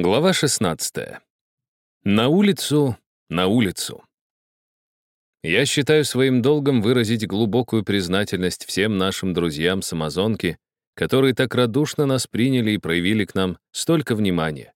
Глава 16. На улицу, на улицу. Я считаю своим долгом выразить глубокую признательность всем нашим друзьям с Амазонки, которые так радушно нас приняли и проявили к нам столько внимания.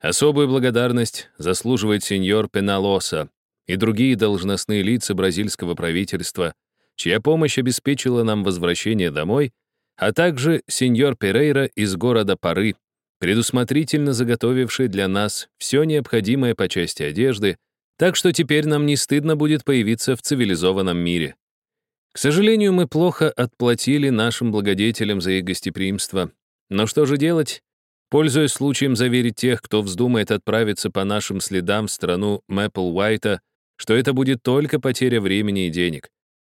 Особую благодарность заслуживает сеньор Пеналоса и другие должностные лица бразильского правительства, чья помощь обеспечила нам возвращение домой, а также сеньор Перейра из города Пары, предусмотрительно заготовивший для нас все необходимое по части одежды, так что теперь нам не стыдно будет появиться в цивилизованном мире. К сожалению, мы плохо отплатили нашим благодетелям за их гостеприимство. Но что же делать? Пользуясь случаем заверить тех, кто вздумает отправиться по нашим следам в страну Мэппл Уайта, что это будет только потеря времени и денег.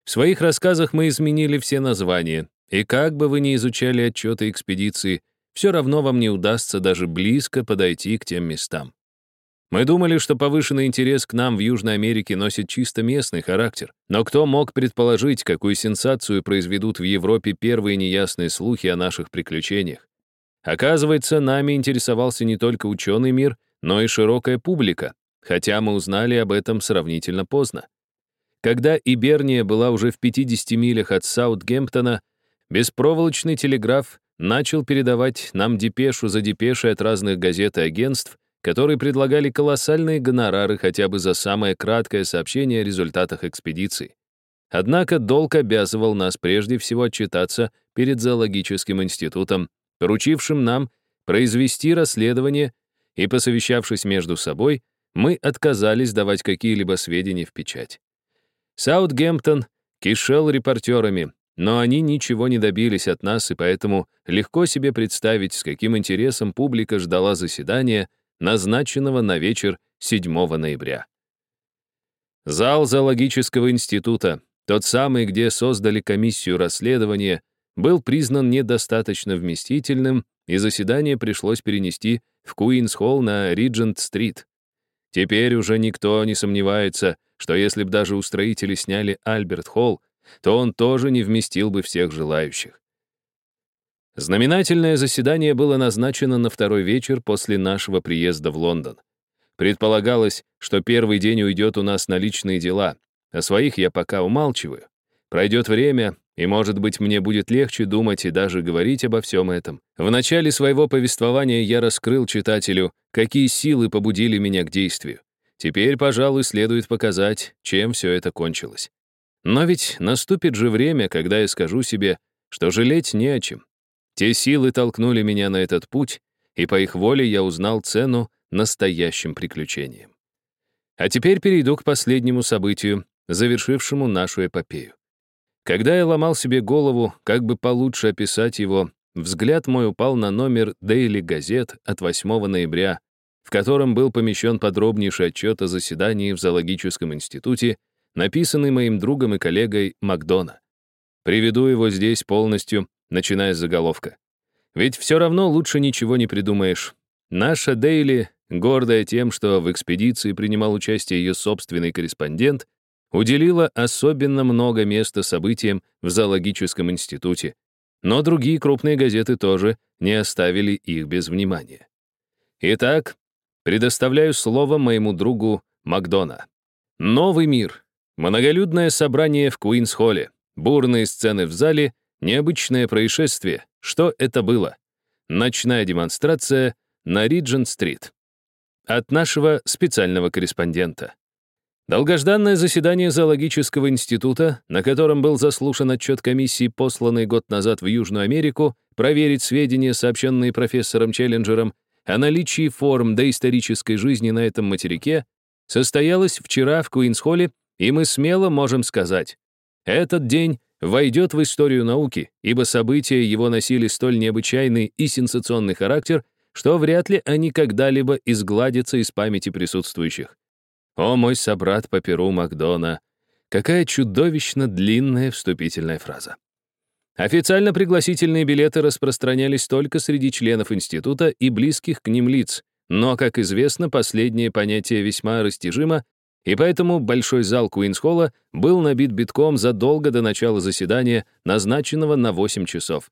В своих рассказах мы изменили все названия, и как бы вы ни изучали отчеты экспедиции, все равно вам не удастся даже близко подойти к тем местам. Мы думали, что повышенный интерес к нам в Южной Америке носит чисто местный характер. Но кто мог предположить, какую сенсацию произведут в Европе первые неясные слухи о наших приключениях? Оказывается, нами интересовался не только ученый мир, но и широкая публика, хотя мы узнали об этом сравнительно поздно. Когда Иберния была уже в 50 милях от Саутгемптона, беспроволочный телеграф начал передавать нам депешу за депешей от разных газет и агентств, которые предлагали колоссальные гонорары хотя бы за самое краткое сообщение о результатах экспедиции. Однако долг обязывал нас прежде всего отчитаться перед зоологическим институтом, поручившим нам произвести расследование, и, посовещавшись между собой, мы отказались давать какие-либо сведения в печать. Саутгемптон кишел репортерами, но они ничего не добились от нас, и поэтому легко себе представить, с каким интересом публика ждала заседания, назначенного на вечер 7 ноября. Зал зоологического института, тот самый, где создали комиссию расследования, был признан недостаточно вместительным, и заседание пришлось перенести в Куинс-холл на Риджент-стрит. Теперь уже никто не сомневается, что если бы даже устроители сняли Альберт-холл, то он тоже не вместил бы всех желающих. Знаменательное заседание было назначено на второй вечер после нашего приезда в Лондон. Предполагалось, что первый день уйдет у нас на личные дела, о своих я пока умалчиваю. Пройдет время, и, может быть, мне будет легче думать и даже говорить обо всем этом. В начале своего повествования я раскрыл читателю, какие силы побудили меня к действию. Теперь, пожалуй, следует показать, чем все это кончилось. Но ведь наступит же время, когда я скажу себе, что жалеть не о чем. Те силы толкнули меня на этот путь, и по их воле я узнал цену настоящим приключениям. А теперь перейду к последнему событию, завершившему нашу эпопею. Когда я ломал себе голову, как бы получше описать его, взгляд мой упал на номер Daily Газет от 8 ноября, в котором был помещен подробнейший отчет о заседании в зоологическом институте написанный моим другом и коллегой Макдона. Приведу его здесь полностью, начиная с заголовка. Ведь все равно лучше ничего не придумаешь. Наша Дейли, гордая тем, что в экспедиции принимал участие ее собственный корреспондент, уделила особенно много места событиям в зоологическом институте, но другие крупные газеты тоже не оставили их без внимания. Итак, предоставляю слово моему другу Макдона. Новый мир. Многолюдное собрание в Куинс-холле, бурные сцены в зале, необычное происшествие. Что это было? Ночная демонстрация на Риджент-стрит. От нашего специального корреспондента. Долгожданное заседание зоологического института, на котором был заслушан отчет комиссии, посланной год назад в Южную Америку, проверить сведения, сообщенные профессором Челленджером, о наличии форм доисторической жизни на этом материке, состоялось вчера в Куинс-холле и мы смело можем сказать, этот день войдет в историю науки, ибо события его носили столь необычайный и сенсационный характер, что вряд ли они когда-либо изгладятся из памяти присутствующих. О, мой собрат по перу Макдона! Какая чудовищно длинная вступительная фраза. Официально пригласительные билеты распространялись только среди членов института и близких к ним лиц, но, как известно, последнее понятие весьма растяжимо и поэтому большой зал Куинс-холла был набит битком задолго до начала заседания, назначенного на 8 часов.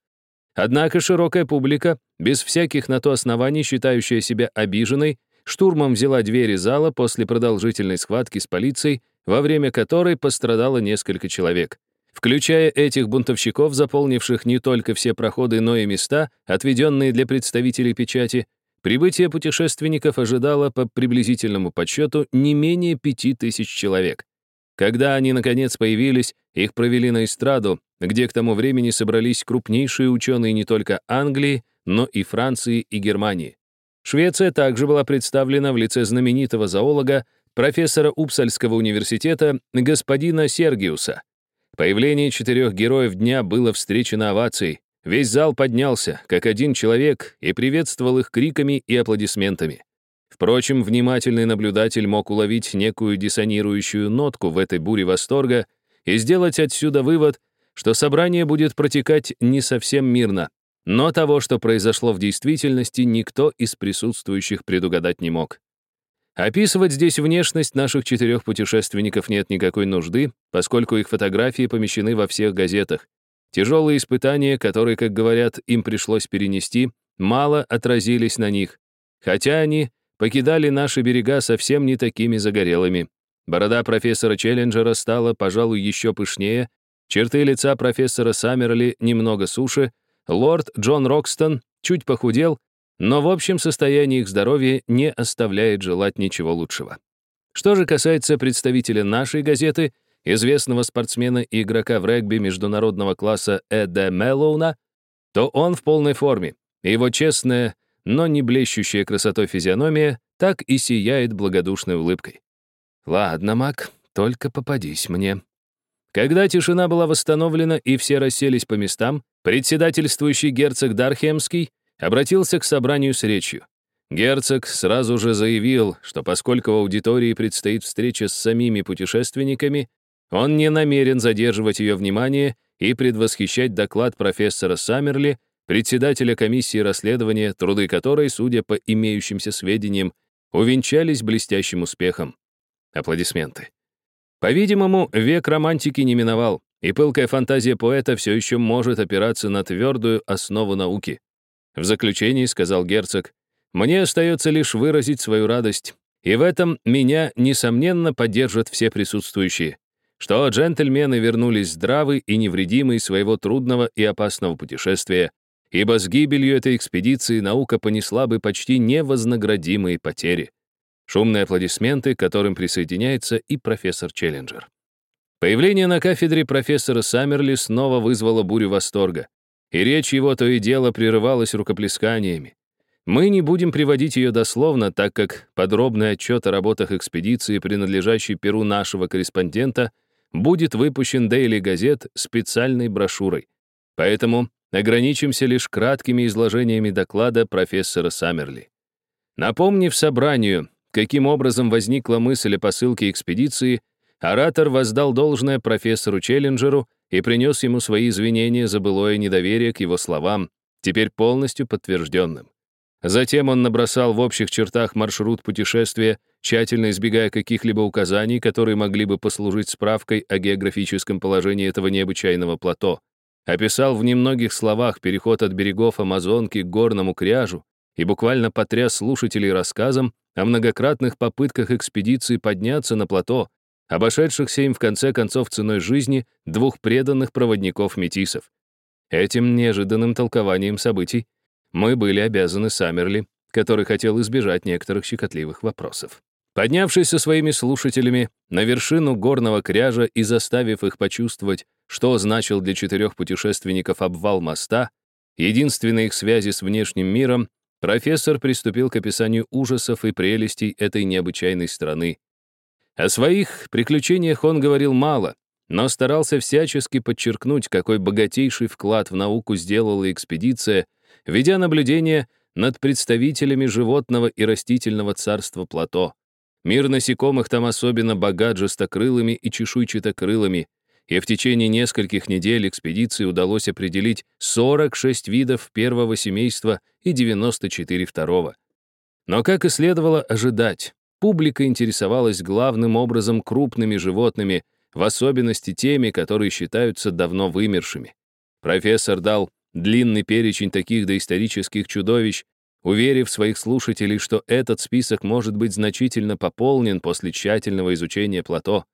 Однако широкая публика, без всяких на то оснований, считающая себя обиженной, штурмом взяла двери зала после продолжительной схватки с полицией, во время которой пострадало несколько человек. Включая этих бунтовщиков, заполнивших не только все проходы, но и места, отведенные для представителей печати, прибытие путешественников ожидало по приблизительному подсчету не менее пяти тысяч человек. Когда они, наконец, появились, их провели на эстраду, где к тому времени собрались крупнейшие ученые не только Англии, но и Франции и Германии. Швеция также была представлена в лице знаменитого зоолога, профессора Упсальского университета господина Сергиуса. Появление четырех героев дня было встречено овацией. Весь зал поднялся, как один человек, и приветствовал их криками и аплодисментами. Впрочем, внимательный наблюдатель мог уловить некую диссонирующую нотку в этой буре восторга и сделать отсюда вывод, что собрание будет протекать не совсем мирно, но того, что произошло в действительности, никто из присутствующих предугадать не мог. Описывать здесь внешность наших четырех путешественников нет никакой нужды, поскольку их фотографии помещены во всех газетах. Тяжелые испытания, которые, как говорят, им пришлось перенести, мало отразились на них, хотя они покидали наши берега совсем не такими загорелыми. Борода профессора Челленджера стала, пожалуй, еще пышнее, черты лица профессора Саммерли немного суше, лорд Джон Рокстон чуть похудел, но в общем состоянии их здоровья не оставляет желать ничего лучшего. Что же касается представителя нашей газеты, известного спортсмена и игрока в регби международного класса Эда Меллоуна, то он в полной форме, его честная, но не блещущая красотой физиономия так и сияет благодушной улыбкой. «Ладно, Мак, только попадись мне». Когда тишина была восстановлена и все расселись по местам, председательствующий герцог Дархемский обратился к собранию с речью. Герцог сразу же заявил, что поскольку в аудитории предстоит встреча с самими путешественниками, он не намерен задерживать ее внимание и предвосхищать доклад профессора Саммерли, председателя комиссии расследования, труды которой, судя по имеющимся сведениям, увенчались блестящим успехом. Аплодисменты. По-видимому, век романтики не миновал, и пылкая фантазия поэта все еще может опираться на твердую основу науки. В заключении сказал герцог, «Мне остается лишь выразить свою радость, и в этом меня, несомненно, поддержат все присутствующие, что джентльмены вернулись здравы и невредимы из своего трудного и опасного путешествия, ибо с гибелью этой экспедиции наука понесла бы почти невознаградимые потери». Шумные аплодисменты, к которым присоединяется и профессор Челленджер. Появление на кафедре профессора Саммерли снова вызвало бурю восторга, и речь его то и дело прерывалась рукоплесканиями. Мы не будем приводить ее дословно, так как подробный отчет о работах экспедиции, принадлежащий Перу нашего корреспондента, будет выпущен Daily Газет специальной брошюрой. Поэтому ограничимся лишь краткими изложениями доклада профессора Саммерли. Напомнив собранию, каким образом возникла мысль о посылке экспедиции, оратор воздал должное профессору Челленджеру и принес ему свои извинения за былое недоверие к его словам, теперь полностью подтвержденным. Затем он набросал в общих чертах маршрут путешествия, тщательно избегая каких-либо указаний, которые могли бы послужить справкой о географическом положении этого необычайного плато. Описал в немногих словах переход от берегов Амазонки к горному кряжу и буквально потряс слушателей рассказом о многократных попытках экспедиции подняться на плато, обошедшихся им в конце концов ценой жизни двух преданных проводников-метисов. Этим неожиданным толкованием событий мы были обязаны Саммерли, который хотел избежать некоторых щекотливых вопросов. Поднявшись со своими слушателями на вершину горного кряжа и заставив их почувствовать, что значил для четырех путешественников обвал моста, единственной их связи с внешним миром, профессор приступил к описанию ужасов и прелестей этой необычайной страны. О своих приключениях он говорил мало, но старался всячески подчеркнуть, какой богатейший вклад в науку сделала экспедиция, ведя наблюдение над представителями животного и растительного царства плато. Мир насекомых там особенно богат жестокрылыми и чешуйчатокрылыми, и в течение нескольких недель экспедиции удалось определить 46 видов первого семейства и 94 второго. Но, как и следовало ожидать, публика интересовалась главным образом крупными животными, в особенности теми, которые считаются давно вымершими. Профессор дал длинный перечень таких доисторических чудовищ, уверив своих слушателей, что этот список может быть значительно пополнен после тщательного изучения плато.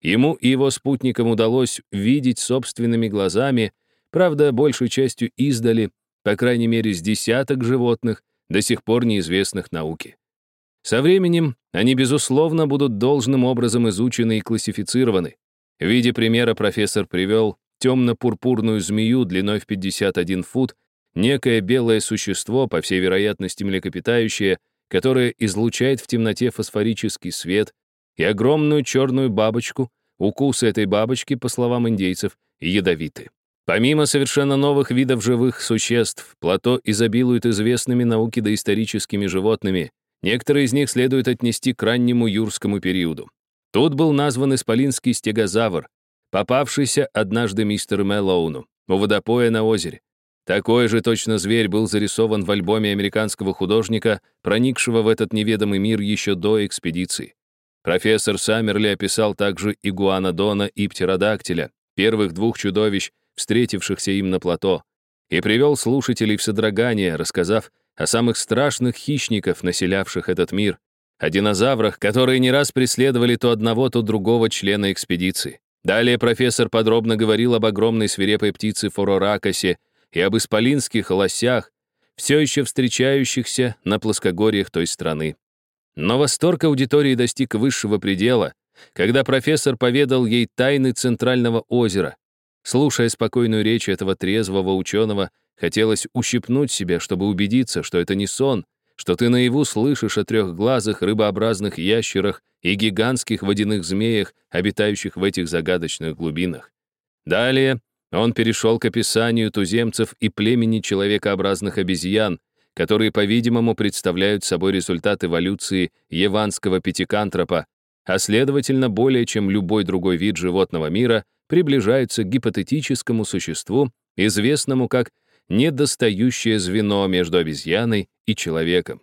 Ему и его спутникам удалось видеть собственными глазами, правда, большей частью издали, по крайней мере, с десяток животных, до сих пор неизвестных науке. Со временем они, безусловно, будут должным образом изучены и классифицированы. В виде примера профессор привел темно-пурпурную змею длиной в 51 фут, некое белое существо, по всей вероятности млекопитающее, которое излучает в темноте фосфорический свет, и огромную черную бабочку, укусы этой бабочки, по словам индейцев, ядовиты. Помимо совершенно новых видов живых существ, плато изобилует известными науке доисторическими животными, Некоторые из них следует отнести к раннему юрскому периоду. Тут был назван исполинский стегозавр, попавшийся однажды мистеру Мэллоуну у водопоя на озере. Такой же точно зверь был зарисован в альбоме американского художника, проникшего в этот неведомый мир еще до экспедиции. Профессор Саммерли описал также игуанодона и птеродактиля, первых двух чудовищ, встретившихся им на плато, и привел слушателей в содрогание, рассказав о самых страшных хищников, населявших этот мир, о динозаврах, которые не раз преследовали то одного, то другого члена экспедиции. Далее профессор подробно говорил об огромной свирепой птице Фороракосе и об исполинских лосях, все еще встречающихся на плоскогорьях той страны. Но восторг аудитории достиг высшего предела, когда профессор поведал ей тайны Центрального озера. Слушая спокойную речь этого трезвого ученого, Хотелось ущипнуть себя, чтобы убедиться, что это не сон, что ты наяву слышишь о трехглазых рыбообразных ящерах и гигантских водяных змеях, обитающих в этих загадочных глубинах. Далее он перешел к описанию туземцев и племени человекообразных обезьян, которые, по-видимому, представляют собой результат эволюции еванского пятикантропа, а следовательно, более чем любой другой вид животного мира, приближаются к гипотетическому существу, известному как недостающее звено между обезьяной и человеком.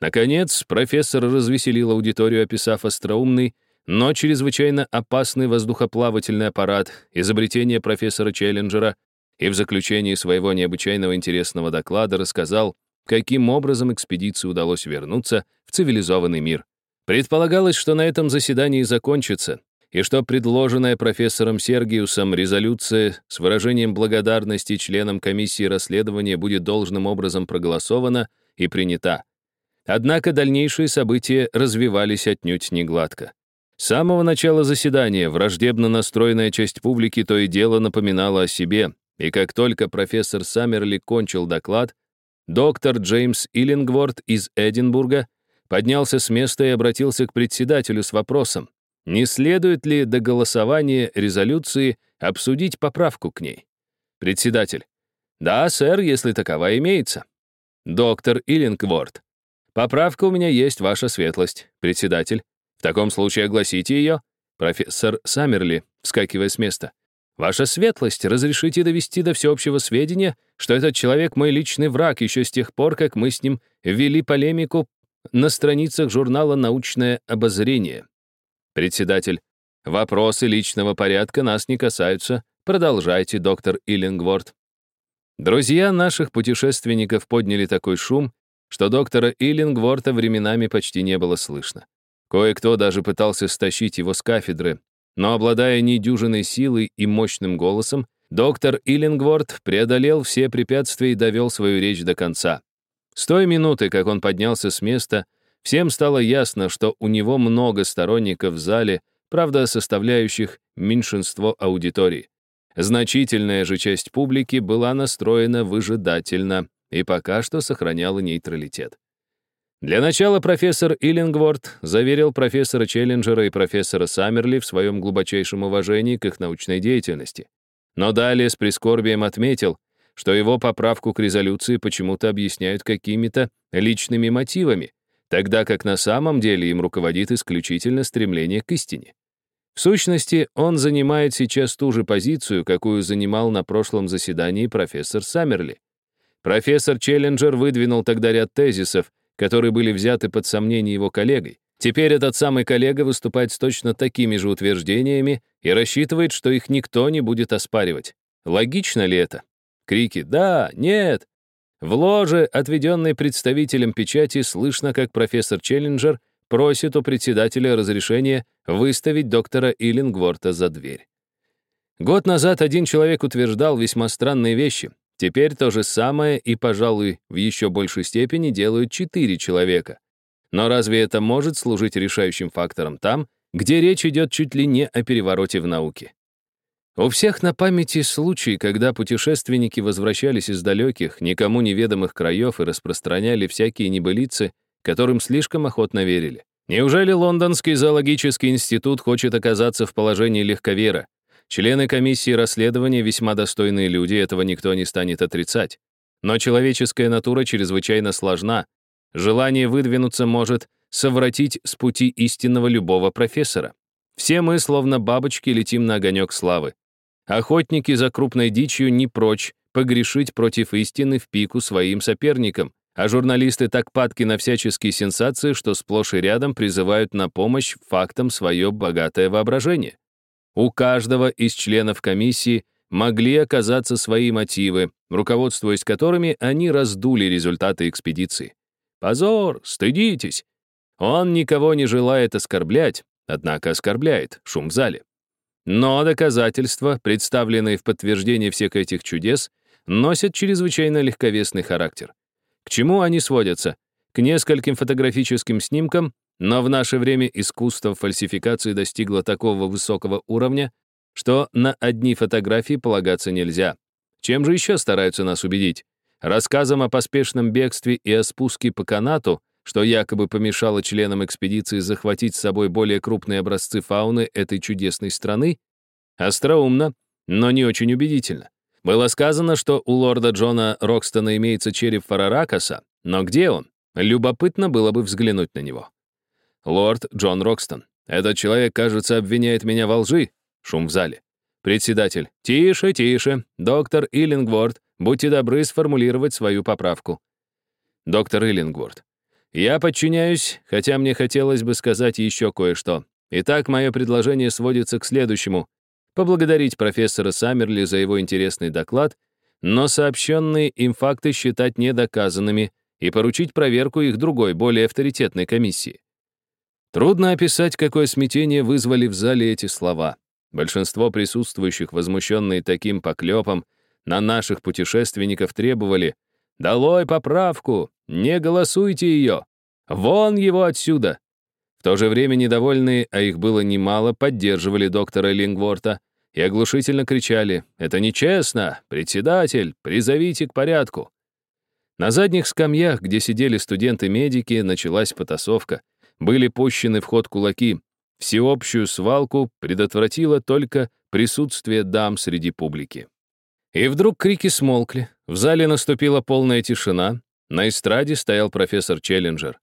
Наконец, профессор развеселил аудиторию, описав остроумный, но чрезвычайно опасный воздухоплавательный аппарат, изобретение профессора Челленджера, и в заключении своего необычайного интересного доклада рассказал, каким образом экспедиции удалось вернуться в цивилизованный мир. Предполагалось, что на этом заседании закончится, и что предложенная профессором Сергиусом резолюция с выражением благодарности членам комиссии расследования будет должным образом проголосована и принята. Однако дальнейшие события развивались отнюдь не гладко. С самого начала заседания враждебно настроенная часть публики то и дело напоминала о себе, и как только профессор Саммерли кончил доклад, доктор Джеймс Иллингворд из Эдинбурга поднялся с места и обратился к председателю с вопросом, не следует ли до голосования резолюции обсудить поправку к ней? Председатель. Да, сэр, если таковая имеется. Доктор Иллингворд. Поправка у меня есть, ваша светлость. Председатель. Таком случае огласите ее. Профессор Саммерли, вскакивая с места. Ваша светлость, разрешите довести до всеобщего сведения, что этот человек мой личный враг еще с тех пор, как мы с ним ввели полемику на страницах журнала «Научное обозрение». Председатель. Вопросы личного порядка нас не касаются. Продолжайте, доктор Иллингворд. Друзья наших путешественников подняли такой шум, что доктора Иллингворта временами почти не было слышно. Кое-кто даже пытался стащить его с кафедры, но, обладая недюжиной силой и мощным голосом, доктор Иллингворд преодолел все препятствия и довел свою речь до конца. С той минуты, как он поднялся с места, Всем стало ясно, что у него много сторонников в зале, правда, составляющих меньшинство аудитории. Значительная же часть публики была настроена выжидательно и пока что сохраняла нейтралитет. Для начала профессор Иллингворд заверил профессора Челленджера и профессора Саммерли в своем глубочайшем уважении к их научной деятельности. Но далее с прискорбием отметил, что его поправку к резолюции почему-то объясняют какими-то личными мотивами, тогда как на самом деле им руководит исключительно стремление к истине. В сущности, он занимает сейчас ту же позицию, какую занимал на прошлом заседании профессор Саммерли. Профессор Челленджер выдвинул тогда ряд тезисов, которые были взяты под сомнение его коллегой. Теперь этот самый коллега выступает с точно такими же утверждениями и рассчитывает, что их никто не будет оспаривать. Логично ли это? Крики «Да! Нет!» В ложе, отведенной представителем печати, слышно, как профессор Челленджер просит у председателя разрешения выставить доктора Иллингворта за дверь. Год назад один человек утверждал весьма странные вещи. Теперь то же самое и, пожалуй, в еще большей степени делают четыре человека. Но разве это может служить решающим фактором там, где речь идет чуть ли не о перевороте в науке? У всех на памяти случаи, когда путешественники возвращались из далеких, никому неведомых краев и распространяли всякие небылицы, которым слишком охотно верили. Неужели Лондонский зоологический институт хочет оказаться в положении легковера? Члены комиссии расследования весьма достойные люди, этого никто не станет отрицать. Но человеческая натура чрезвычайно сложна. Желание выдвинуться может совратить с пути истинного любого профессора. Все мы, словно бабочки, летим на огонек славы. Охотники за крупной дичью не прочь погрешить против истины в пику своим соперникам, а журналисты так падки на всяческие сенсации, что сплошь и рядом призывают на помощь фактам свое богатое воображение. У каждого из членов комиссии могли оказаться свои мотивы, руководствуясь которыми они раздули результаты экспедиции. Позор, стыдитесь. Он никого не желает оскорблять, однако оскорбляет, шум в зале. Но доказательства, представленные в подтверждение всех этих чудес, носят чрезвычайно легковесный характер. К чему они сводятся? К нескольким фотографическим снимкам, но в наше время искусство фальсификации достигло такого высокого уровня, что на одни фотографии полагаться нельзя. Чем же еще стараются нас убедить? Рассказом о поспешном бегстве и о спуске по канату, что якобы помешало членам экспедиции захватить с собой более крупные образцы фауны этой чудесной страны? Остроумно, но не очень убедительно. Было сказано, что у лорда Джона Рокстона имеется череп Фараракаса, но где он? Любопытно было бы взглянуть на него. Лорд Джон Рокстон. Этот человек, кажется, обвиняет меня во лжи. Шум в зале. Председатель. Тише, тише. Доктор Иллингворд, будьте добры сформулировать свою поправку. Доктор Иллингворд. Я подчиняюсь, хотя мне хотелось бы сказать еще кое-что. Итак, мое предложение сводится к следующему. Поблагодарить профессора Саммерли за его интересный доклад, но сообщенные им факты считать недоказанными и поручить проверку их другой, более авторитетной комиссии. Трудно описать, какое смятение вызвали в зале эти слова. Большинство присутствующих, возмущенные таким поклепом, на наших путешественников требовали «Долой поправку! Не голосуйте ее! Вон его отсюда!» В то же время недовольные, а их было немало, поддерживали доктора Лингворта и оглушительно кричали «Это нечестно! Председатель, призовите к порядку!» На задних скамьях, где сидели студенты-медики, началась потасовка. Были пущены в ход кулаки. Всеобщую свалку предотвратило только присутствие дам среди публики. И вдруг крики смолкли. В зале наступила полная тишина. На эстраде стоял профессор Челленджер.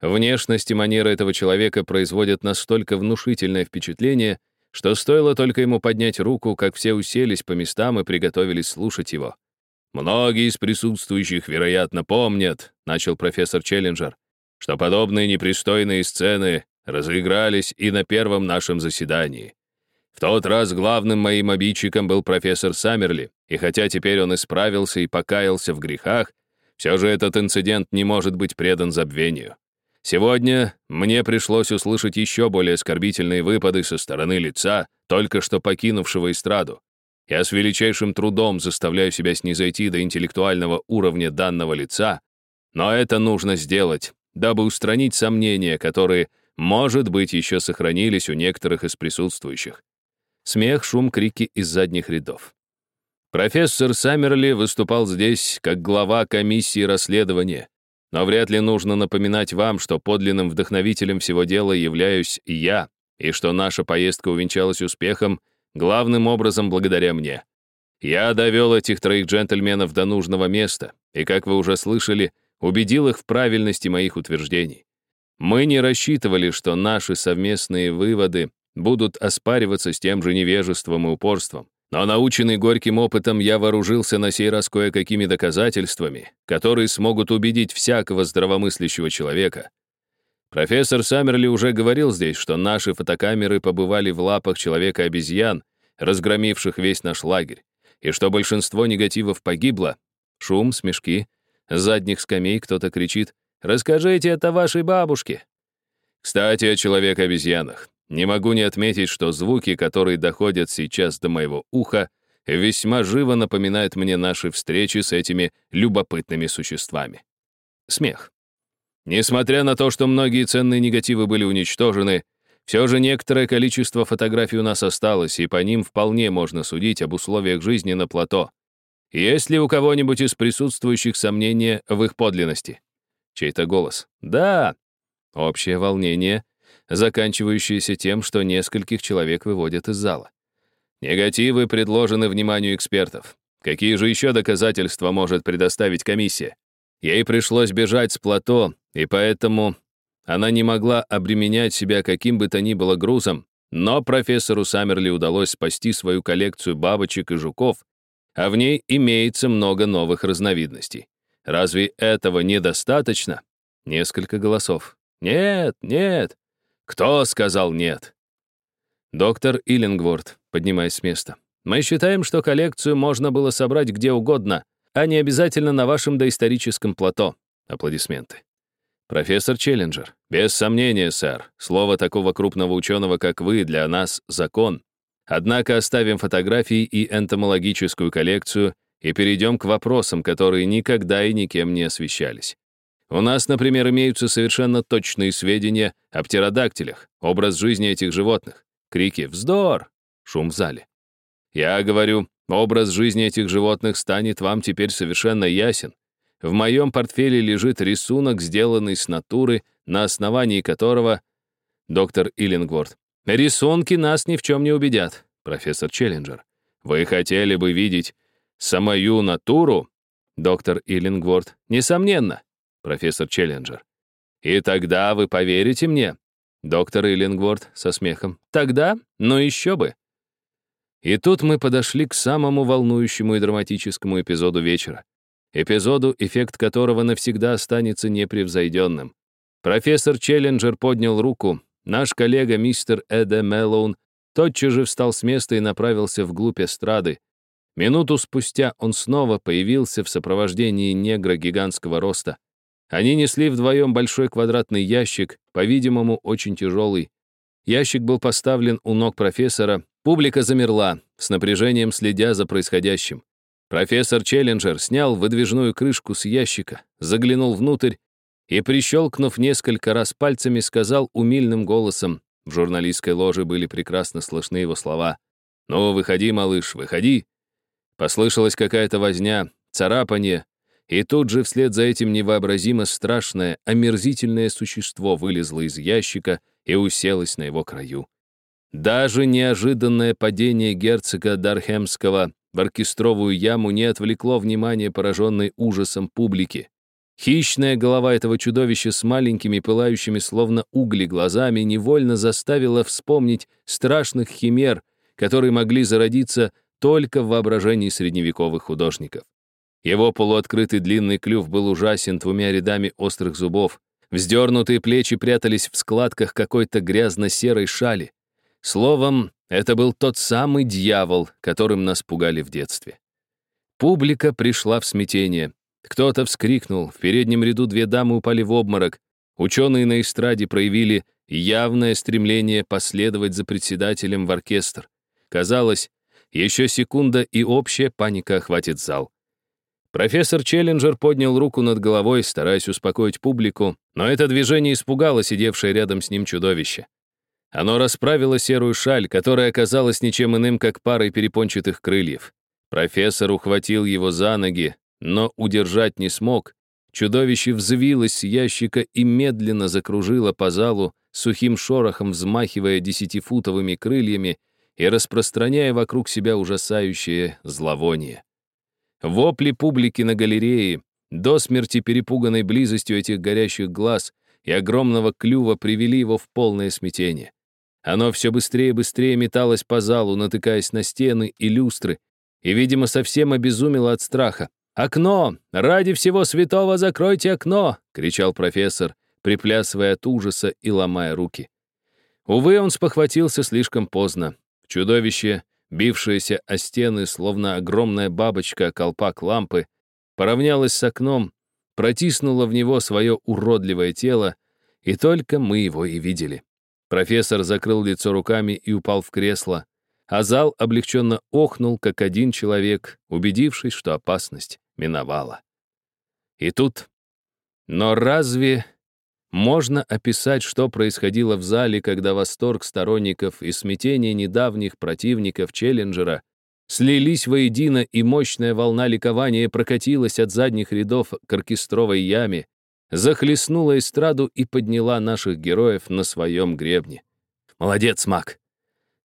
Внешность и манера этого человека производят настолько внушительное впечатление, что стоило только ему поднять руку, как все уселись по местам и приготовились слушать его. «Многие из присутствующих, вероятно, помнят», — начал профессор Челленджер, «что подобные непристойные сцены разыгрались и на первом нашем заседании. В тот раз главным моим обидчиком был профессор Саммерли, и хотя теперь он исправился и покаялся в грехах, все же этот инцидент не может быть предан забвению. Сегодня мне пришлось услышать еще более оскорбительные выпады со стороны лица, только что покинувшего эстраду. Я с величайшим трудом заставляю себя снизойти до интеллектуального уровня данного лица, но это нужно сделать, дабы устранить сомнения, которые, может быть, еще сохранились у некоторых из присутствующих. Смех, шум, крики из задних рядов. Профессор Саммерли выступал здесь как глава комиссии расследования, но вряд ли нужно напоминать вам, что подлинным вдохновителем всего дела являюсь я, и что наша поездка увенчалась успехом главным образом благодаря мне. Я довел этих троих джентльменов до нужного места, и, как вы уже слышали, убедил их в правильности моих утверждений. Мы не рассчитывали, что наши совместные выводы будут оспариваться с тем же невежеством и упорством. Но наученный горьким опытом, я вооружился на сей раз кое-какими доказательствами, которые смогут убедить всякого здравомыслящего человека. Профессор Саммерли уже говорил здесь, что наши фотокамеры побывали в лапах человека-обезьян, разгромивших весь наш лагерь. и что большинство негативов погибло. Шум, смешки, с задних скамей кто-то кричит «Расскажите это вашей бабушке!» Кстати, о человек-обезьянах. Не могу не отметить, что звуки, которые доходят сейчас до моего уха, весьма живо напоминают мне наши встречи с этими любопытными существами. Смех. Несмотря на то, что многие ценные негативы были уничтожены, все же некоторое количество фотографий у нас осталось, и по ним вполне можно судить об условиях жизни на плато. Есть ли у кого-нибудь из присутствующих сомнения в их подлинности? Чей-то голос. Да. Общее волнение, заканчивающееся тем, что нескольких человек выводят из зала. Негативы предложены вниманию экспертов. Какие же еще доказательства может предоставить комиссия? Ей пришлось бежать с плато, и поэтому она не могла обременять себя каким бы то ни было грузом, но профессору Саммерли удалось спасти свою коллекцию бабочек и жуков, а в ней имеется много новых разновидностей. Разве этого недостаточно? Несколько голосов. Нет, нет. Кто сказал нет? Доктор Иллингворд, поднимаясь с места. Мы считаем, что коллекцию можно было собрать где угодно, а не обязательно на вашем доисторическом плато. Аплодисменты. Профессор Челленджер, без сомнения, сэр, слово такого крупного ученого, как вы, для нас — закон. Однако оставим фотографии и энтомологическую коллекцию и перейдем к вопросам, которые никогда и никем не освещались. У нас, например, имеются совершенно точные сведения о птеродактилях, образ жизни этих животных. Крики «Вздор!» Шум в зале. Я говорю, образ жизни этих животных станет вам теперь совершенно ясен, в моем портфеле лежит рисунок, сделанный с натуры, на основании которого... Доктор Иллингворд. Рисунки нас ни в чем не убедят, профессор Челленджер. Вы хотели бы видеть самую натуру? Доктор Иллингворд. Несомненно, профессор Челленджер. И тогда вы поверите мне? Доктор Иллингворд со смехом. Тогда? Ну еще бы. И тут мы подошли к самому волнующему и драматическому эпизоду вечера эпизоду, эффект которого навсегда останется непревзойденным. Профессор Челленджер поднял руку, наш коллега мистер Эде Мэллоун тотчас же встал с места и направился вглубь эстрады. Минуту спустя он снова появился в сопровождении негра гигантского роста. Они несли вдвоем большой квадратный ящик, по-видимому, очень тяжелый. Ящик был поставлен у ног профессора, публика замерла, с напряжением следя за происходящим. Профессор Челленджер снял выдвижную крышку с ящика, заглянул внутрь и, прищелкнув несколько раз пальцами, сказал умильным голосом, в журналистской ложе были прекрасно слышны его слова, «Ну, выходи, малыш, выходи!» Послышалась какая-то возня, царапание, и тут же вслед за этим невообразимо страшное, омерзительное существо вылезло из ящика и уселось на его краю. Даже неожиданное падение герцога Дархемского в оркестровую яму не отвлекло внимание пораженной ужасом публики. Хищная голова этого чудовища с маленькими пылающими словно угли глазами невольно заставила вспомнить страшных химер, которые могли зародиться только в воображении средневековых художников. Его полуоткрытый длинный клюв был ужасен двумя рядами острых зубов. Вздернутые плечи прятались в складках какой-то грязно-серой шали. Словом, это был тот самый дьявол, которым нас пугали в детстве. Публика пришла в смятение. Кто-то вскрикнул, в переднем ряду две дамы упали в обморок. Ученые на эстраде проявили явное стремление последовать за председателем в оркестр. Казалось, еще секунда, и общая паника охватит зал. Профессор Челленджер поднял руку над головой, стараясь успокоить публику, но это движение испугало сидевшее рядом с ним чудовище. Оно расправило серую шаль, которая оказалась ничем иным, как парой перепончатых крыльев. Профессор ухватил его за ноги, но удержать не смог. Чудовище взвилось с ящика и медленно закружило по залу, сухим шорохом взмахивая десятифутовыми крыльями и распространяя вокруг себя ужасающее зловоние. Вопли публики на галерее, до смерти перепуганной близостью этих горящих глаз и огромного клюва привели его в полное смятение. Оно все быстрее и быстрее металось по залу, натыкаясь на стены и люстры, и, видимо, совсем обезумело от страха. «Окно! Ради всего святого закройте окно!» — кричал профессор, приплясывая от ужаса и ломая руки. Увы, он спохватился слишком поздно. Чудовище бившаяся о стены, словно огромная бабочка, колпак лампы, поравнялась с окном, протиснула в него свое уродливое тело, и только мы его и видели. Профессор закрыл лицо руками и упал в кресло, а зал облегченно охнул, как один человек, убедившись, что опасность миновала. И тут... Но разве можно описать, что происходило в зале, когда восторг сторонников и смятение недавних противников Челленджера слились воедино, и мощная волна ликования прокатилась от задних рядов к оркестровой яме, захлестнула эстраду и подняла наших героев на своем гребне. Молодец, Мак.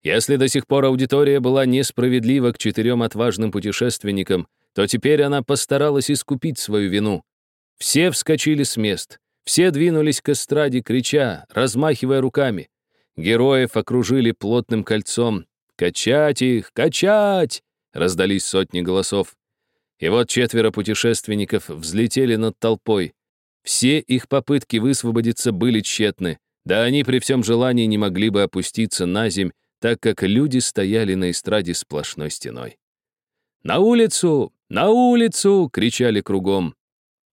Если до сих пор аудитория была несправедлива к четырем отважным путешественникам, то теперь она постаралась искупить свою вину. Все вскочили с мест, все двинулись к эстраде, крича, размахивая руками. Героев окружили плотным кольцом. «Качать их! Качать!» — раздались сотни голосов. И вот четверо путешественников взлетели над толпой. Все их попытки высвободиться были тщетны. Да они при всем желании не могли бы опуститься на земь, так как люди стояли на эстраде сплошной стеной. «На улицу! На улицу!» — кричали кругом.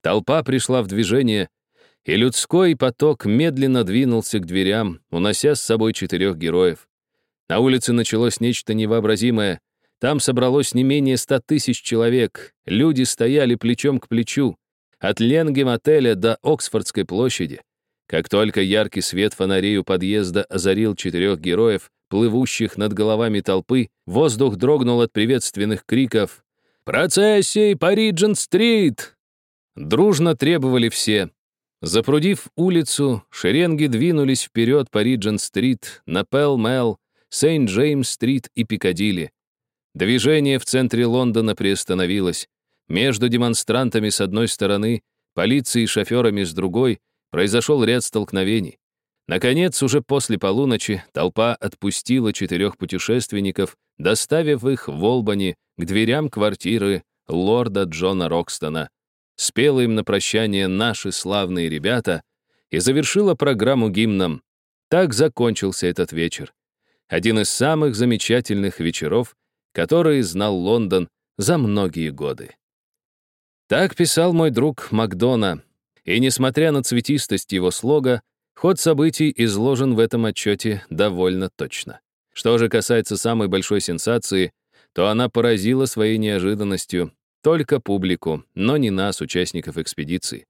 Толпа пришла в движение, и людской поток медленно двинулся к дверям, унося с собой четырех героев. На улице началось нечто невообразимое. Там собралось не менее ста тысяч человек. Люди стояли плечом к плечу. От Ленгем-отеля до Оксфордской площади. Как только яркий свет фонарей у подъезда озарил четырех героев, плывущих над головами толпы, воздух дрогнул от приветственных криков «Процессии по Риджент-стрит!» Дружно требовали все, Запрудив улицу, шеренги двинулись вперед по Риджен-стрит, на Пелл-Мелл, Сейнт-Джеймс-стрит и Пикадилли. Движение в центре Лондона приостановилось. Между демонстрантами с одной стороны, полицией и шоферами с другой произошел ряд столкновений. Наконец, уже после полуночи, толпа отпустила четырех путешественников, доставив их в Олбани к дверям квартиры лорда Джона Рокстона, спела им на прощание «Наши славные ребята» и завершила программу гимном. Так закончился этот вечер. Один из самых замечательных вечеров, которые знал Лондон за многие годы. Так писал мой друг Макдона, и, несмотря на цветистость его слога, ход событий изложен в этом отчете довольно точно. Что же касается самой большой сенсации, то она поразила своей неожиданностью, только публику, но не нас, участников экспедиции.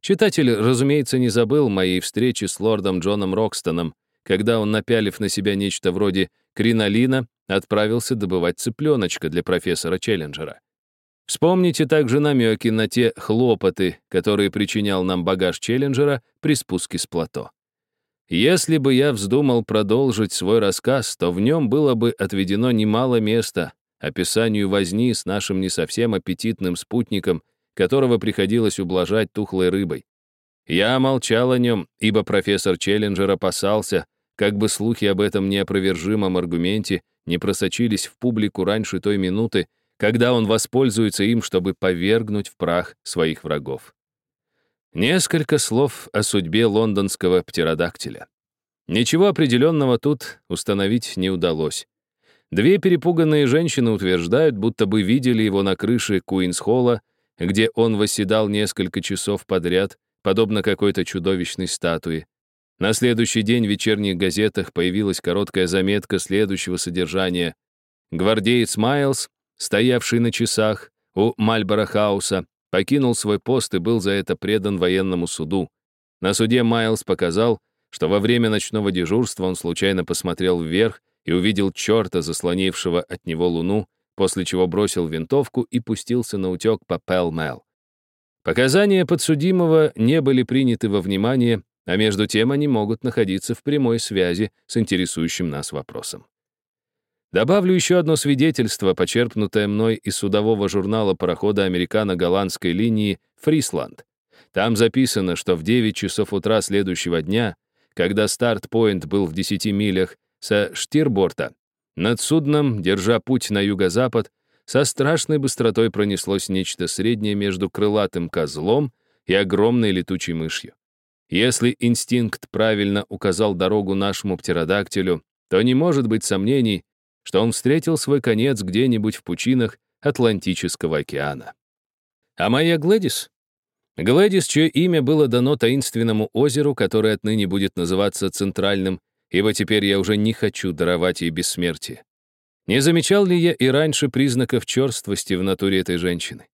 Читатель, разумеется, не забыл моей встречи с лордом Джоном Рокстоном, когда он, напялив на себя нечто вроде кринолина, отправился добывать цыпленочка для профессора Челленджера. Вспомните также намеки на те хлопоты, которые причинял нам багаж Челленджера при спуске с плато. Если бы я вздумал продолжить свой рассказ, то в нем было бы отведено немало места, описанию возни с нашим не совсем аппетитным спутником, которого приходилось ублажать тухлой рыбой. Я молчал о нем, ибо профессор Челленджер опасался, как бы слухи об этом неопровержимом аргументе не просочились в публику раньше той минуты, когда он воспользуется им, чтобы повергнуть в прах своих врагов. Несколько слов о судьбе лондонского птеродактиля. Ничего определенного тут установить не удалось. Две перепуганные женщины утверждают, будто бы видели его на крыше Куинс-холла, где он восседал несколько часов подряд, подобно какой-то чудовищной статуе. На следующий день в вечерних газетах появилась короткая заметка следующего содержания. Гвардеец Майлз, стоявший на часах у Мальборо-хауса, покинул свой пост и был за это предан военному суду. На суде Майлз показал, что во время ночного дежурства он случайно посмотрел вверх и увидел черта, заслонившего от него луну, после чего бросил винтовку и пустился на утек по Пэл-Мэл. Показания подсудимого не были приняты во внимание, а между тем они могут находиться в прямой связи с интересующим нас вопросом. Добавлю еще одно свидетельство, почерпнутое мной из судового журнала парохода американо-голландской линии «Фрисланд». Там записано, что в 9 часов утра следующего дня, когда старт-поинт был в 10 милях со штирборта. Над судном, держа путь на юго-запад, со страшной быстротой пронеслось нечто среднее между крылатым козлом и огромной летучей мышью. Если инстинкт правильно указал дорогу нашему птеродактилю, то не может быть сомнений, что он встретил свой конец где-нибудь в пучинах Атлантического океана. А моя Глэдис? Глэдис, чье имя было дано таинственному озеру, которое отныне будет называться Центральным, ибо теперь я уже не хочу даровать ей бессмертие. Не замечал ли я и раньше признаков черствости в натуре этой женщины?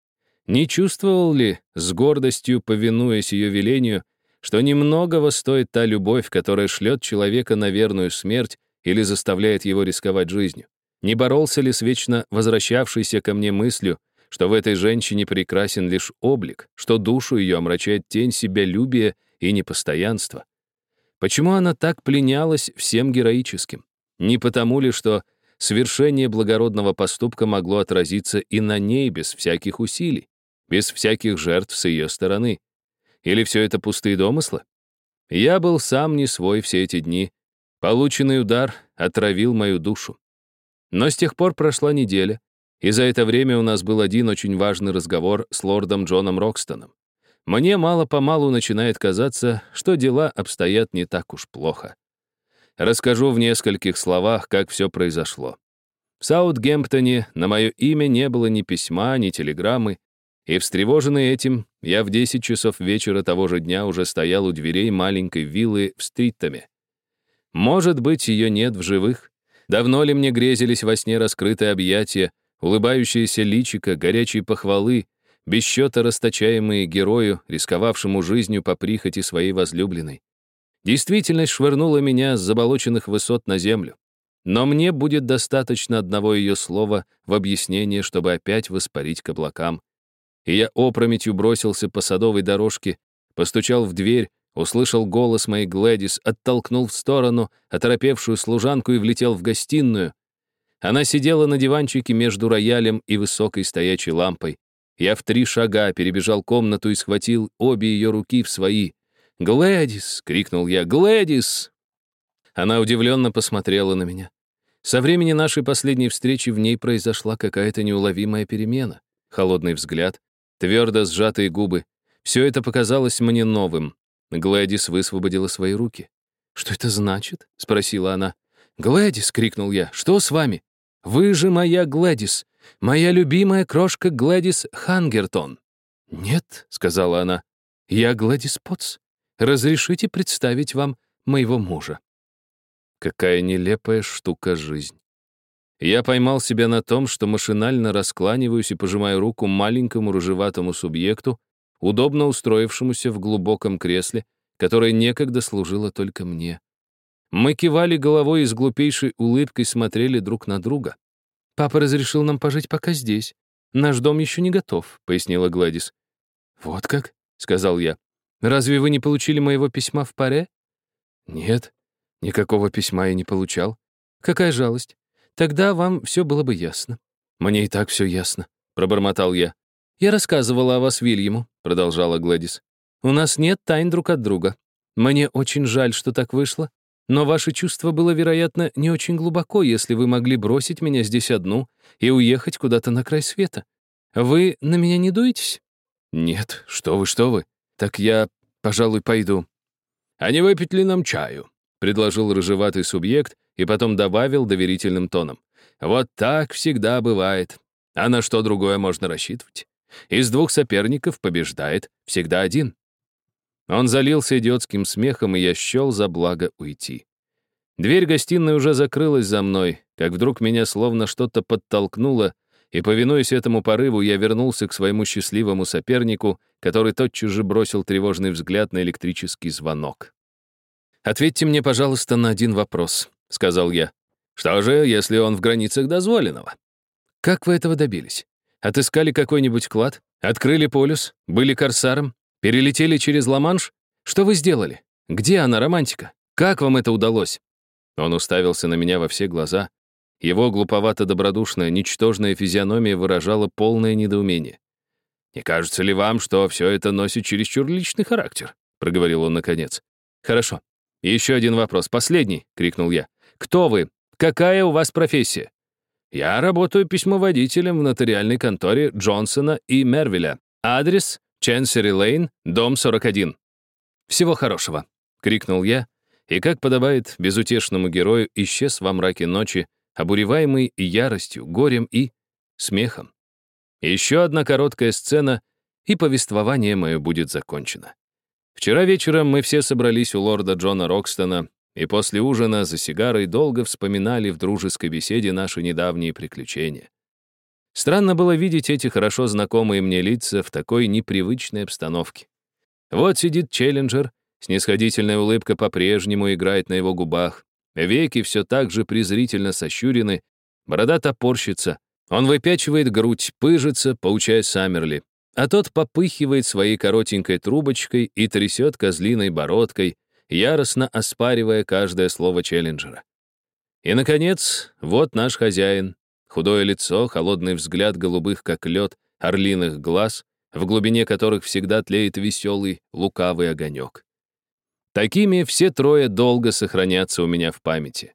Не чувствовал ли, с гордостью повинуясь ее велению, что немногого стоит та любовь, которая шлет человека на верную смерть или заставляет его рисковать жизнью? Не боролся ли с вечно возвращавшейся ко мне мыслью, что в этой женщине прекрасен лишь облик, что душу ее омрачает тень себялюбия и непостоянства? Почему она так пленялась всем героическим? Не потому ли, что Свершение благородного поступка могло отразиться и на ней без всяких усилий, без всяких жертв с ее стороны. Или все это пустые домыслы? Я был сам не свой все эти дни. Полученный удар отравил мою душу. Но с тех пор прошла неделя, и за это время у нас был один очень важный разговор с лордом Джоном Рокстоном. Мне мало-помалу начинает казаться, что дела обстоят не так уж плохо. Расскажу в нескольких словах, как все произошло. В Саутгемптоне на мое имя не было ни письма, ни телеграммы, и, встревоженный этим, я в 10 часов вечера того же дня уже стоял у дверей маленькой виллы в Стриттаме. Может быть, ее нет в живых? Давно ли мне грезились во сне раскрытые объятия, улыбающиеся личико, горячие похвалы, без счета расточаемые герою, рисковавшему жизнью по прихоти своей возлюбленной? Действительность швырнула меня с заболоченных высот на землю. Но мне будет достаточно одного ее слова в объяснение, чтобы опять воспарить к облакам. И я опрометью бросился по садовой дорожке, постучал в дверь, услышал голос моей Глэдис, оттолкнул в сторону оторопевшую служанку и влетел в гостиную. Она сидела на диванчике между роялем и высокой стоячей лампой. Я в три шага перебежал комнату и схватил обе ее руки в свои. «Глэдис!» — крикнул я. «Глэдис!» Она удивленно посмотрела на меня. Со времени нашей последней встречи в ней произошла какая-то неуловимая перемена. Холодный взгляд, твердо сжатые губы. Все это показалось мне новым. Глэдис высвободила свои руки. «Что это значит?» — спросила она. «Глэдис!» — крикнул я. «Что с вами? Вы же моя Глэдис! Моя любимая крошка Глэдис Хангертон!» «Нет», — сказала она. «Я Глэдис Потс. Разрешите представить вам моего мужа». Какая нелепая штука жизнь. Я поймал себя на том, что машинально раскланиваюсь и пожимаю руку маленькому рыжеватому субъекту, удобно устроившемуся в глубоком кресле, которое некогда служило только мне. Мы кивали головой и с глупейшей улыбкой смотрели друг на друга. «Папа разрешил нам пожить пока здесь. Наш дом еще не готов», — пояснила Гладис. «Вот как?» — сказал я. Разве вы не получили моего письма в паре? Нет, никакого письма я не получал. Какая жалость. Тогда вам все было бы ясно. Мне и так все ясно, пробормотал я. Я рассказывала о вас Вильяму, продолжала Гладис. У нас нет тайн друг от друга. Мне очень жаль, что так вышло, но ваше чувство было, вероятно, не очень глубоко, если вы могли бросить меня здесь одну и уехать куда-то на край света. Вы на меня не дуетесь? Нет, что вы, что вы. «Так я, пожалуй, пойду». «А не выпить ли нам чаю?» — предложил рыжеватый субъект и потом добавил доверительным тоном. «Вот так всегда бывает. А на что другое можно рассчитывать? Из двух соперников побеждает всегда один». Он залился идиотским смехом, и я счел за благо уйти. Дверь гостиной уже закрылась за мной, как вдруг меня словно что-то подтолкнуло, и, повинуясь этому порыву, я вернулся к своему счастливому сопернику, который тотчас же бросил тревожный взгляд на электрический звонок. «Ответьте мне, пожалуйста, на один вопрос», — сказал я. «Что же, если он в границах дозволенного?» «Как вы этого добились? Отыскали какой-нибудь клад? Открыли полюс? Были корсаром? Перелетели через Ла-Манш? Что вы сделали? Где она, романтика? Как вам это удалось?» Он уставился на меня во все глаза, его глуповато-добродушная, ничтожная физиономия выражала полное недоумение. «Не кажется ли вам, что все это носит чересчур личный характер?» — проговорил он наконец. «Хорошо. Еще один вопрос. Последний!» — крикнул я. «Кто вы? Какая у вас профессия?» «Я работаю письмоводителем в нотариальной конторе Джонсона и Мервеля. Адрес — Ченсери Лейн, дом 41». «Всего хорошего!» — крикнул я, и, как подобает безутешному герою, исчез во мраке ночи, обуреваемый яростью, горем и смехом. Еще одна короткая сцена, и повествование мое будет закончено. Вчера вечером мы все собрались у лорда Джона Рокстона, и после ужина за сигарой долго вспоминали в дружеской беседе наши недавние приключения. Странно было видеть эти хорошо знакомые мне лица в такой непривычной обстановке. Вот сидит Челленджер, снисходительная улыбка по-прежнему играет на его губах, веки все так же презрительно сощурены, борода топорщится, он выпячивает грудь, пыжится, поучая Саммерли, а тот попыхивает своей коротенькой трубочкой и трясет козлиной бородкой, яростно оспаривая каждое слово Челленджера. И, наконец, вот наш хозяин. Худое лицо, холодный взгляд голубых, как лед, орлиных глаз, в глубине которых всегда тлеет веселый, лукавый огонек. Такими все трое долго сохранятся у меня в памяти.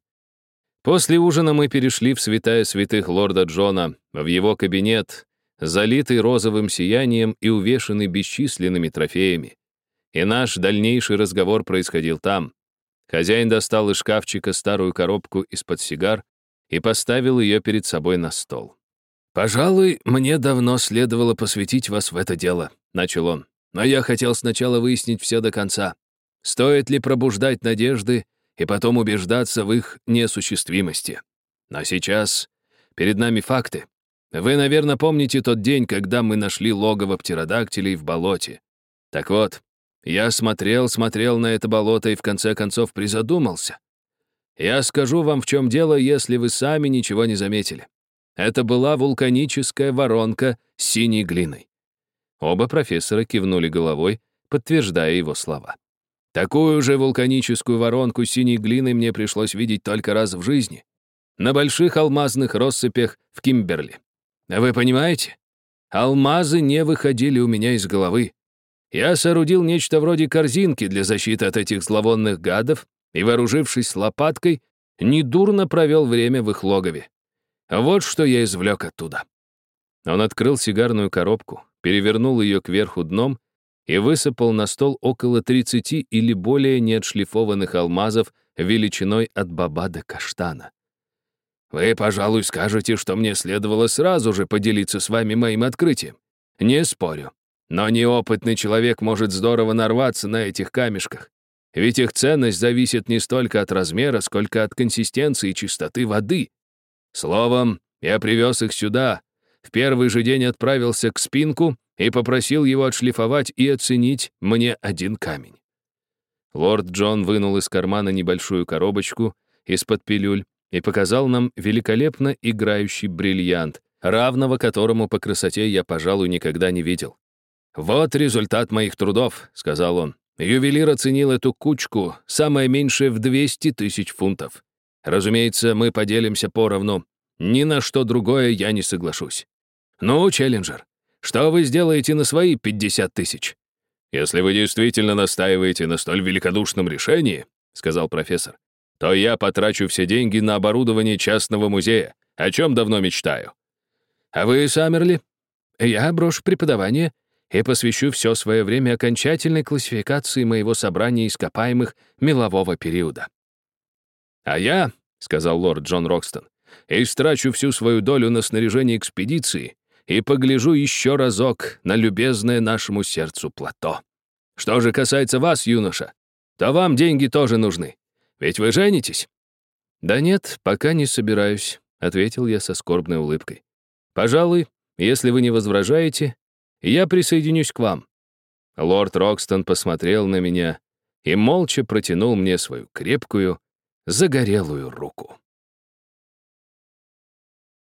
После ужина мы перешли в святая святых лорда Джона, в его кабинет, залитый розовым сиянием и увешанный бесчисленными трофеями. И наш дальнейший разговор происходил там. Хозяин достал из шкафчика старую коробку из-под сигар и поставил ее перед собой на стол. «Пожалуй, мне давно следовало посвятить вас в это дело», — начал он. «Но я хотел сначала выяснить все до конца. Стоит ли пробуждать надежды и потом убеждаться в их неосуществимости? Но сейчас перед нами факты. Вы, наверное, помните тот день, когда мы нашли логово птеродактилей в болоте. Так вот, я смотрел, смотрел на это болото и в конце концов призадумался. Я скажу вам, в чем дело, если вы сами ничего не заметили. Это была вулканическая воронка с синей глиной. Оба профессора кивнули головой, подтверждая его слова. Такую же вулканическую воронку с синей глиной мне пришлось видеть только раз в жизни. На больших алмазных россыпях в Кимберли. Вы понимаете? Алмазы не выходили у меня из головы. Я соорудил нечто вроде корзинки для защиты от этих зловонных гадов и, вооружившись лопаткой, недурно провел время в их логове. Вот что я извлек оттуда. Он открыл сигарную коробку, перевернул ее кверху дном и высыпал на стол около 30 или более неотшлифованных алмазов величиной от баба до каштана. Вы, пожалуй, скажете, что мне следовало сразу же поделиться с вами моим открытием. Не спорю. Но неопытный человек может здорово нарваться на этих камешках. Ведь их ценность зависит не столько от размера, сколько от консистенции и чистоты воды. Словом, я привез их сюда, в первый же день отправился к спинку и попросил его отшлифовать и оценить мне один камень. Лорд Джон вынул из кармана небольшую коробочку из-под пилюль и показал нам великолепно играющий бриллиант, равного которому по красоте я, пожалуй, никогда не видел. «Вот результат моих трудов», — сказал он. Ювелир оценил эту кучку, самое меньшее в 200 тысяч фунтов. Разумеется, мы поделимся поровну. Ни на что другое я не соглашусь. Ну, Челленджер, что вы сделаете на свои 50 тысяч? Если вы действительно настаиваете на столь великодушном решении, сказал профессор, то я потрачу все деньги на оборудование частного музея, о чем давно мечтаю. А вы, Саммерли? Я брошу преподавание и посвящу все свое время окончательной классификации моего собрания ископаемых мелового периода. «А я», — сказал лорд Джон Рокстон, «истрачу всю свою долю на снаряжение экспедиции и погляжу еще разок на любезное нашему сердцу плато. Что же касается вас, юноша, то вам деньги тоже нужны. Ведь вы женитесь?» «Да нет, пока не собираюсь», — ответил я со скорбной улыбкой. «Пожалуй, если вы не возражаете, я присоединюсь к вам». Лорд Рокстон посмотрел на меня и молча протянул мне свою крепкую, загорелую руку.